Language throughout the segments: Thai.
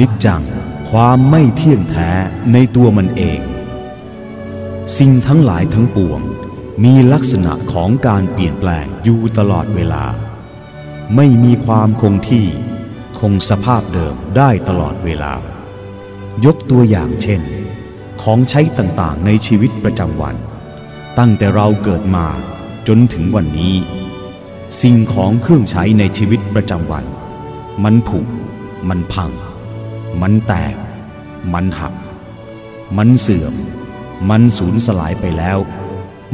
นิจจัง ความไม่เที่ยงแท้ในตัวมันเอง สิ่งทั้งหลายทั้งปวง มีลักษณะของการเปลี่ยนแปลงอยู่ตลอดเวลา ไม่มีความคงที่ คงสภาพเดิมได้ตลอดเวลา ยกตัวอย่างเช่น ของใช้ต่างๆในชีวิตประจำวัน ตั้งแต่เราเกิดมาจนถึงวันนี้ สิ่งของเครื่องใช้ในชีวิตประจำวัน มันผุ มันพัง มันแตก มันหัก มันเสื่อม มันสูญสลายไปแล้ว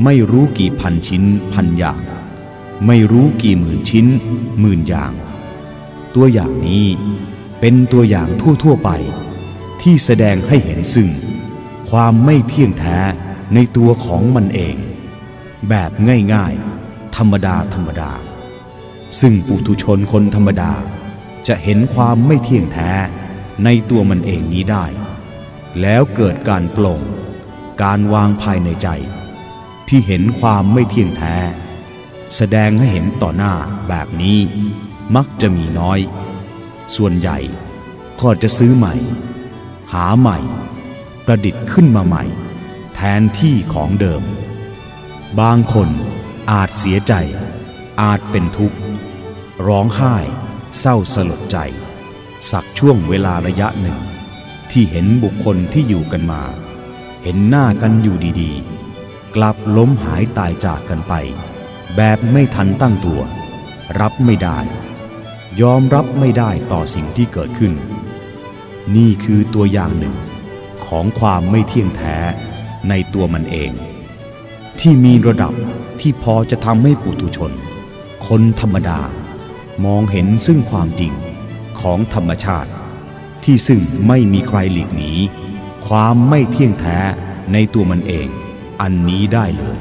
ไม่รู้กี่พันชิ้นพันอย่าง ไม่รู้กี่หมื่นชิ้นหมื่นอย่าง ตัวอย่างนี้เป็นตัวอย่างทั่ว ๆ ไป ที่แสดงให้เห็นซึ่ง ความไม่เที่ยงแท้ในตัวของมันเอง แบบง่ายๆ ธรรมดาธรรมดา ซึ่งปุถุชนคนธรรมดาจะเห็นความไม่เที่ยงแท้ ในตัวมันเองนี้ได้ แล้วเกิดการปลงการวางภายในใจ ที่เห็นความไม่เที่ยงแท้ แสดงให้เห็นต่อหน้าแบบนี้มักจะมีน้อย ส่วนใหญ่ก็จะซื้อใหม่ หาใหม่ ประดิษฐ์ขึ้นมาใหม่ แทนที่ของเดิม บางคนอาจเสียใจ อาจเป็นทุกข์ ร้องไห้ เศร้าสลดใจ สักช่วงเวลาระยะหนึ่ง ที่เห็นบุคคลที่อยู่กันมา เห็นหน้ากันอยู่ดีๆ กลับล้มหายตายจากกันไป แบบไม่ทันตั้งตัว รับไม่ได้ ยอมรับไม่ได้ต่อสิ่งที่เกิดขึ้น นี่คือตัวอย่างหนึ่ง ของความไม่เที่ยงแท้ในตัวมันเอง ที่มีระดับที่พอจะทำให้ปุถุชน คนธรรมดามองเห็นซึ่งความจริง ของธรรมชาติ ที่ซึ่งไม่มีใครหลีกหนี ความไม่เที่ยงแท้ในตัวมันเอง อันนี้ได้เลย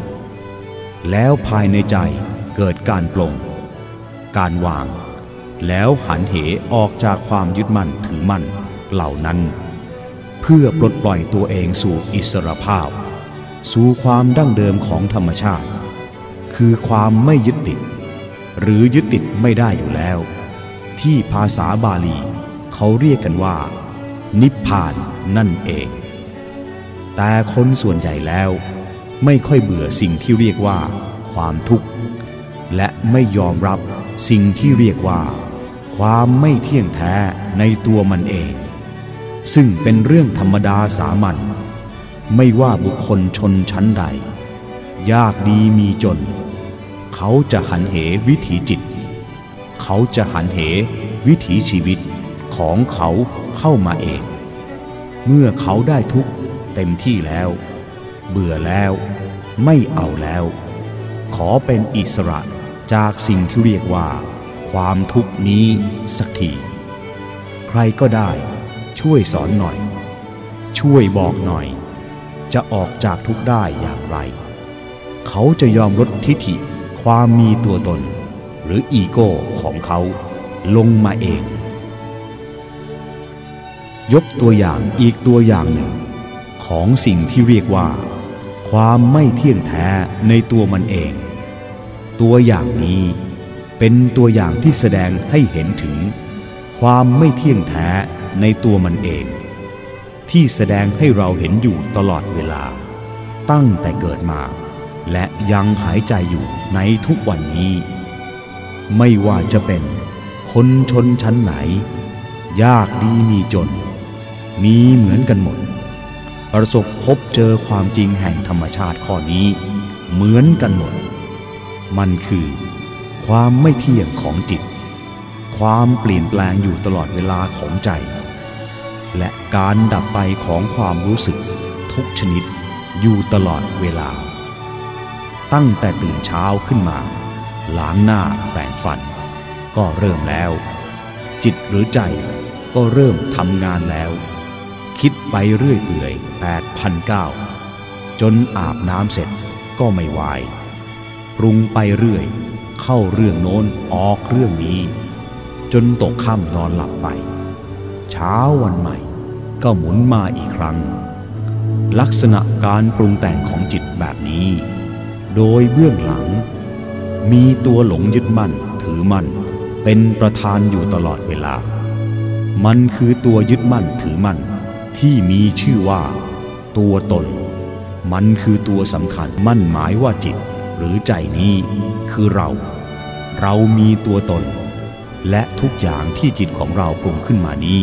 แล้วภายในใจเกิดการปลง การวาง แล้วหันเหออกจากความยึดมั่นถือมั่นเหล่านั้น เพื่อปลดปล่อยตัวเองสู่อิสรภาพ สู่ความดั้งเดิมของธรรมชาติ คือความไม่ยึดติด หรือยึดติดไม่ได้อยู่แล้ว ที่ภาษาบาลี เขาเรียกกันว่า นิพพานนั่นเอง แต่คนส่วนใหญ่แล้ว ไม่ค่อยเบื่อสิ่งที่เรียกว่า ความทุกข์ และไม่ยอมรับสิ่งที่เรียกว่า ความไม่เที่ยงแท้ในตัวมันเอง ซึ่งเป็นเรื่องธรรมดาสามัญไม่ว่าบุคคลชนชั้นใด ยากดีมีจน เขาจะหันเหวิถีจิต เขาจะหันเหวิถีชีวิตของเขาเข้ามาเอง เมื่อเขาได้ทุกเต็มที่แล้ว เบื่อแล้ว ไม่เอาแล้ว ขอเป็นอิสระจากสิ่งที่เรียกว่า ความทุกข์นี้สักที ใครก็ได้ ช่วยสอนหน่อย ช่วยบอกหน่อย จะออกจากทุกได้อย่างไร เขาจะยอมลดทิฐิความมีตัวตน หรืออีโก้ของเขาลงมาเอง ยกตัวอย่างอีกตัวอย่างหนึ่ง ของสิ่งที่เรียกว่า ความไม่เที่ยงแท้ในตัวมันเอง ตัวอย่างนี้เป็นตัวอย่างที่แสดงให้เห็นถึง ความไม่เที่ยงแท้ในตัวมันเอง ที่แสดงให้เราเห็นอยู่ตลอดเวลา ตั้งแต่เกิดมา และยังหายใจอยู่ในทุกวันนี้ ไม่ว่าจะเป็น คนชนชั้นไหน ยากดีมีจน มีเหมือนกันหมด ประสบพบเจอความจริงแห่งธรรมชาติข้อนี้ เหมือนกันหมด มันคือ ความไม่เที่ยงของจิต ความเปลี่ยนแปลงอยู่ตลอดเวลาของใจ และการดับไปของความรู้สึกทุกชนิดอยู่ตลอดเวลา ตั้งแต่ตื่นเช้าขึ้นมา ล้างหน้าแปรงฟัน ก็เริ่มแล้ว จิตหรือใจก็เริ่มทำงานแล้ว คิดไปเรื่อยเปื่อยแปดพันเก้าจนอาบน้ำเสร็จก็ไม่วายปรุงไปเรื่อย เข้าเรื่องโน้นออกเรื่องนี้ จนตกค่ำนอนหลับไป เช้าวันใหม่ ก็หมุนมาอีกครั้ง ลักษณะการปรุงแต่งของจิตแบบนี้ โดยเบื้องหลัง มีตัวหลงยึดมั่นถือมั่น เป็นประธานอยู่ตลอดเวลา มันคือตัวยึดมั่นถือมั่น ที่มีชื่อว่า ตัวตน มันคือตัวสำคัญมั่นหมายว่าจิต หรือใจนี้คือเรา เรามีตัวตน และทุกอย่างที่จิตของเราปรุงขึ้นมานี้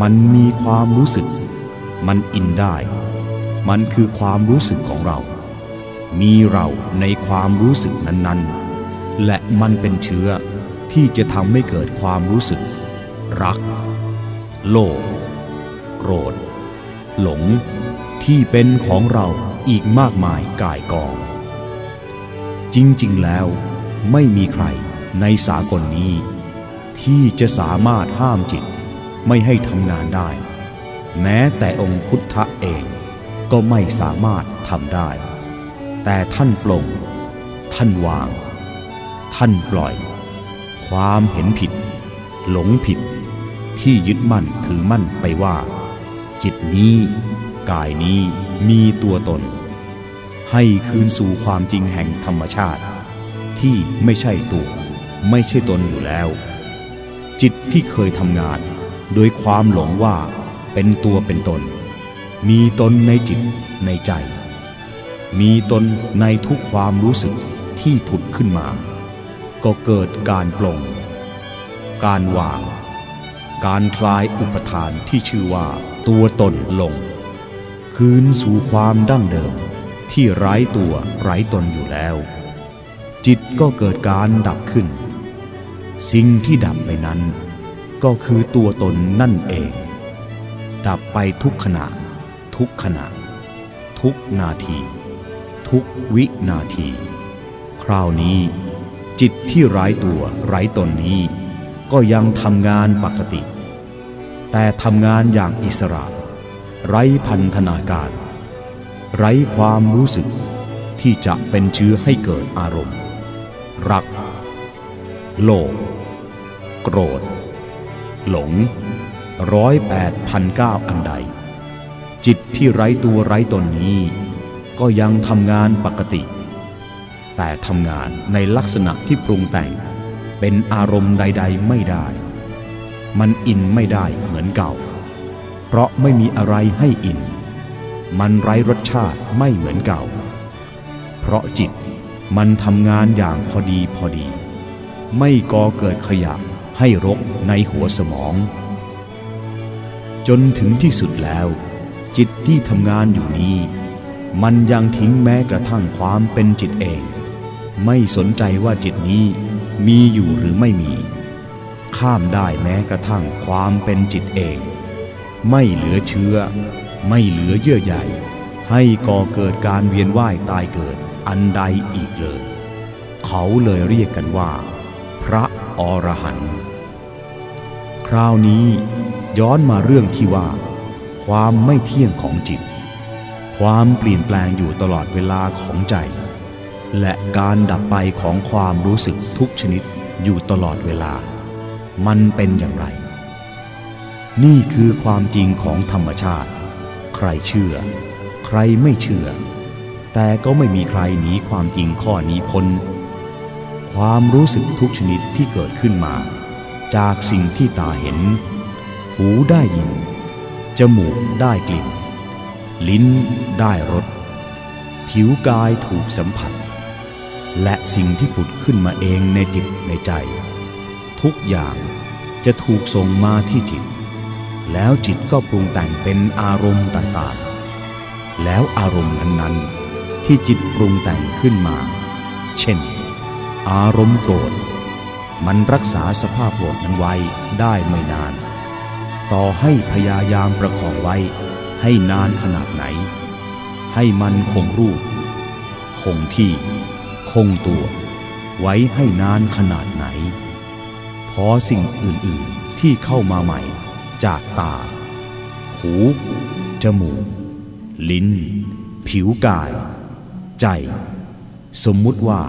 มันมีความรู้สึก มันอินได้ มันคือความรู้สึกของเรา มีเราในความรู้สึกนั้นๆ และมันเป็นเชื้อที่จะทำให้เกิดความรู้สึก รัก โลภโกรธ หลง ที่เป็นของเราอีกมากมายกายกอง จริงๆแล้วไม่มีใครในสากลนี้ ที่จะสามารถห้ามจิตไม่ให้ทำงานได้ แม้แต่องค์พุทธะเองก็ไม่สามารถทำได้ แต่ท่านปลง ท่านวาง ท่านปล่อย ความเห็นผิด หลงผิด ที่ยึดมั่นถือมั่นไปว่า จิตนี้กายนี้มีตัวตน ให้คืนสู่ความจริงแห่งธรรมชาติ ที่ไม่ใช่ตัวไม่ใช่ตนอยู่แล้ว จิตที่เคยทำงาน โดยความหลงว่าเป็นตัวเป็นตน มีตนในจิตในใจ มีตนในทุกความรู้สึกที่ผุดขึ้นมา ก็เกิดการปลง การวาง การคลายอุปทานที่ชื่อว่าตัวตนลง คืนสู่ความดั้งเดิมที่ไร้ตัวไร้ตนอยู่แล้ว จิตก็เกิดการดับขึ้น สิ่งที่ดับไปนั้น ก็คือตัวตนนั่นเอง ดับไปทุกขณะ ทุกขณะ ทุกนาที ทุกวินาที คราวนี้ จิตที่ไร้ตัวไร้ตนนี้ ก็ยังทำงานปกติ แต่ทำงานอย่างอิสระ ไร้พันธนาการ ไร้ความรู้สึกที่จะเป็นเชื้อให้เกิดอารมณ์ รัก โลภโกรธ หลงร้อยแปดพันเก้าอันใด จิตที่ไร้ตัวไร้ตนนี้ ก็ยังทำงานปกติ แต่ทำงานในลักษณะที่ปรุงแต่งเป็นอารมณ์ใด ๆ ไม่ได้ มันอินไม่ได้เหมือนเก่า เพราะไม่มีอะไรให้อิน มันไร้รสชาติไม่เหมือนเก่า เพราะจิตมันทำงานอย่างพอดีพอดี ไม่ก่อเกิดขยะให้รกในหัวสมอง จนถึงที่สุดแล้ว จิตที่ทำงานอยู่นี้ มันยังทิ้งแม้กระทั่งความเป็นจิตเอง ไม่สนใจว่าจิตนี้มีอยู่หรือไม่มี ข้ามได้แม้กระทั่งความเป็นจิตเอง ไม่เหลือเชื้อ ไม่เหลือเยื่อใยให้ก่อเกิดการเวียนว่ายตายเกิดอันใดอีกเลย เขาเลยเรียกกันว่า พระอรหันต์คราวนี้ย้อนมาเรื่องที่ว่า ความไม่เที่ยงของจิต ความเปลี่ยนแปลงอยู่ตลอดเวลาของใจ และการดับไปของความรู้สึกทุกชนิดอยู่ตลอดเวลา มันเป็นอย่างไร นี่คือความจริงของธรรมชาติ ใครเชื่อ ใครไม่เชื่อ แต่ก็ไม่มีใครหนีความจริงข้อนี้พ้น ความรู้สึกทุกชนิดที่เกิดขึ้นมา จากสิ่งที่ตาเห็น หูได้ยิน จมูกได้กลิ่น ลิ้นได้รสผิวกายถูกสัมผัส และสิ่งที่ผุดขึ้นมาเองในจิตในใจ ทุกอย่างจะถูกส่งมาที่จิต แล้วจิตก็ปรุงแต่งเป็นอารมณ์ต่างๆ แล้วอารมณ์นั้นๆ ที่จิตปรุงแต่งขึ้นมา เช่น อารมณ์โกรธ มันรักษาสภาพโกรธนั้นไว้ได้ไม่นาน ต่อให้พยายามประคองไว้ ให้นานขนาดไหน ให้มันคงรูป คงที่ คงตัว ไว้ให้นานขนาดไหน พอสิ่งอื่นๆที่เข้ามาใหม่ จากตา หู จมูก ลิ้น ผิวกาย ใจ สมมุติว่า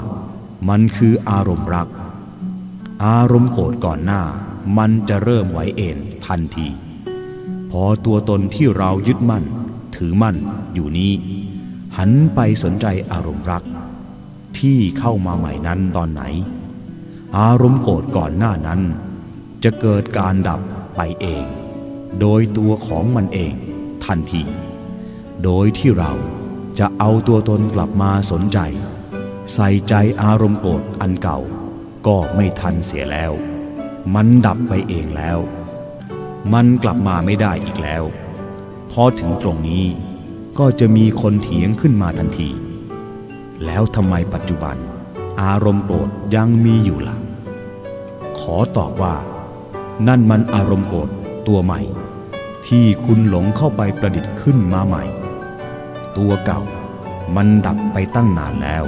มันคืออารมณ์รัก อารมณ์โกรธก่อนหน้า มันจะเริ่มไหวเอ็นทันที อตัวตนที่เรายึดมั่น ถือมั่นอยู่นี้ หันไปสนใจอารมณ์รัก ที่เข้ามาใหม่นั้นตอนไหน อารมณ์โกรธก่อนหน้านั้น จะเกิดการดับไปเอง โดยตัวของมันเอง ทันที โดยที่เราจะเอาตัวตนกลับมาสนใจ ใส่ใจอารมณ์โกรธอันเก่า ก็ไม่ทันเสียแล้ว มันดับไปเองแล้ว มันกลับมาไม่ได้อีกแล้ว พอถึงตรงนี้ก็จะมีคนเถียงขึ้นมาทันที แล้วทำไมปัจจุบัน อารมณ์โกรธยังมีอยู่ล่ะ ขอตอบว่า นั่นมันอารมณ์โกรธตัวใหม่ ที่คุณหลงเข้าไปประดิษฐ์ขึ้นมาใหม่ ตัวเก่ามันดับไปตั้งนานแล้ว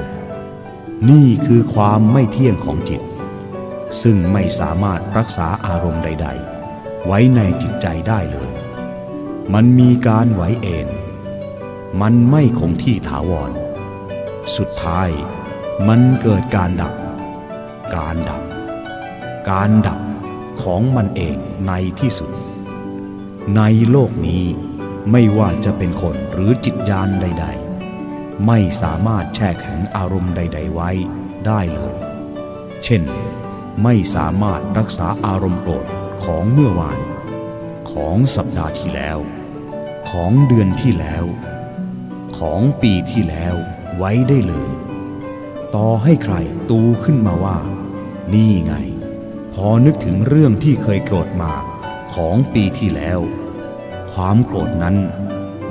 นี่คือความไม่เที่ยงของจิต ซึ่งไม่สามารถรักษาอารมณ์ใด ๆ ไว้ในจิตใจได้เลย มันมีการไหวเอ็นมันไม่คงที่ถาวร สุดท้ายมันเกิดการดับ การดับ การดับของมันเองในที่สุด ในโลกนี้ไม่ว่าจะเป็นคนหรือจิตญาณใด ๆ ไม่สามารถแช่แข็งอารมณ์ใด ๆ ไว้ได้เลย เช่น ไม่สามารถรักษาอารมณ์โกรธ ของเมื่อวาน ของสัปดาห์ที่แล้ว ของเดือนที่แล้ว ของปีที่แล้วไว้ได้เลย ต่อให้ใครตูขึ้นมาว่า นี่ไง พอนึกถึงเรื่องที่เคยโกรธมาของปีที่แล้ว ความโกรธนั้น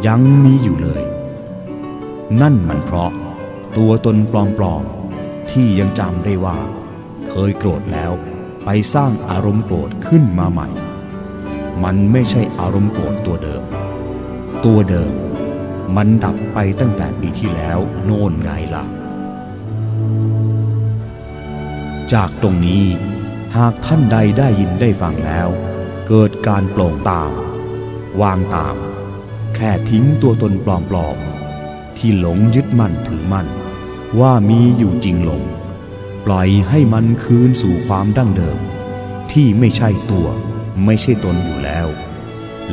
ยังมีอยู่เลย นั่นมันเพราะตัวตนปลอมๆที่ยังจำได้ว่า เคยโกรธแล้ว ไปสร้างอารมณ์โกรธขึ้นมาใหม่ มันไม่ใช่อารมณ์โกรธตัวเดิม ตัวเดิมมันดับไปตั้งแต่ปีที่แล้วโน่นไงล่ะ จากตรงนี้หากท่านใดได้ยินได้ฟังแล้ว เกิดการโปร่งตาม วางตาม แค่ทิ้งตัวตนปลอมๆที่หลงยึดมั่นถือมั่น ว่ามีอยู่จริงลง ปล่อยให้มันคืนสู่ความดั้งเดิม ที่ไม่ใช่ตัวไม่ใช่ตนอยู่แล้ว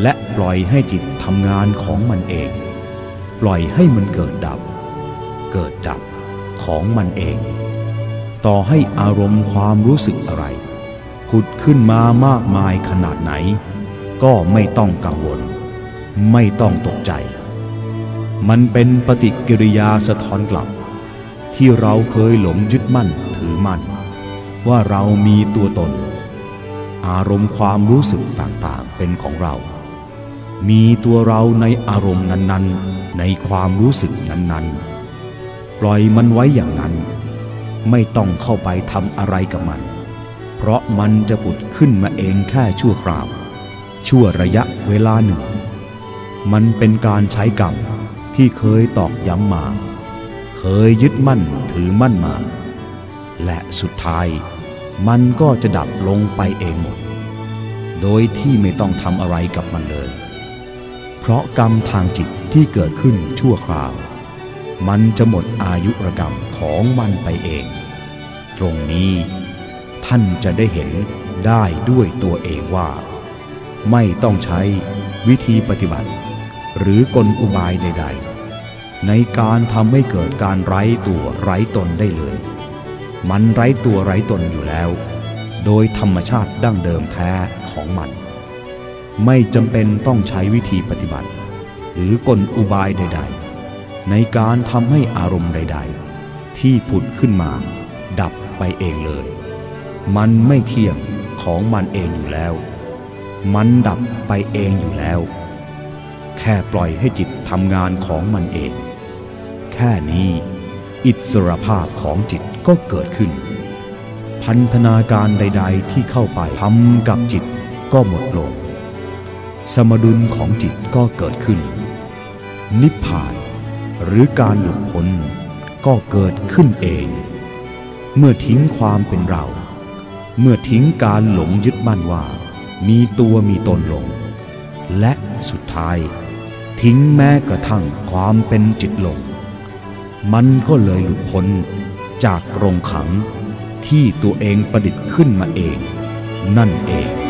และปล่อยให้จิตทำงานของมันเอง ปล่อยให้มันเกิดดับ เกิดดับของมันเอง ต่อให้อารมณ์ความรู้สึกอะไรผุดขึ้นมามากมายขนาดไหน ก็ไม่ต้องกังวล ไม่ต้องตกใจ มันเป็นปฏิกิริยาสะท้อนกลับที่เราเคยหลงยึดมั่น อมั่น ว่าเรามีตัวตน อารมณ์ความรู้สึกต่างๆเป็นของเรา มีตัวเราในอารมณ์นั้นๆ ในความรู้สึกนั้นๆ ปล่อยมันไว้อย่างนั้น ไม่ต้องเข้าไปทำอะไรกับมัน เพราะมันจะผุดขึ้นมาเองแค่ชั่วคราว ชั่วระยะเวลาหนึ่ง มันเป็นการใช้กรรมที่เคยตอกย้ำมา เคยยึดมั่นถือมั่นมา และสุดท้าย มันก็จะดับลงไปเองหมด โดยที่ไม่ต้องทำอะไรกับมันเลย เพราะกรรมทางจิตที่เกิดขึ้นชั่วคราว มันจะหมดอายุรกรรมของมันไปเอง ตรงนี้ท่านจะได้เห็นได้ด้วยตัวเองว่า ไม่ต้องใช้วิธีปฏิบัติ หรือกลอุบายใด ๆ ในการทำให้เกิดการไร้ตัวไร้ตนได้เลย มันไร้ตัวไร้ตนอยู่แล้ว โดยธรรมชาติดั้งเดิมแท้ของมัน ไม่จำเป็นต้องใช้วิธีปฏิบัติ หรือกลอุบายใด ๆ ในการทำให้อารมณ์ใด ๆ ที่ผุดขึ้นมา ดับไปเองเลย มันไม่เที่ยงของมันเองอยู่แล้ว มันดับไปเองอยู่แล้ว แค่ปล่อยให้จิตทำงานของมันเอง แค่นี้อิสรภาพของจิต ก็เกิดขึ้น พันธนาการใด ๆ ที่เข้าไปทำกับจิตก็หมดลง สมดุลของจิตก็เกิดขึ้น นิพพานหรือการหลุดพ้นก็เกิดขึ้นเอง เมื่อทิ้งความเป็นเรา เมื่อทิ้งการหลงยึดมั่นว่า มีตัวมีตนลง และสุดท้าย ทิ้งแม้กระทั่งความเป็นจิตลง มันก็เลยหลุดพ้น จากโรงขังที่ตัวเองประดิษฐ์ขึ้นมาเอง นั่นเอง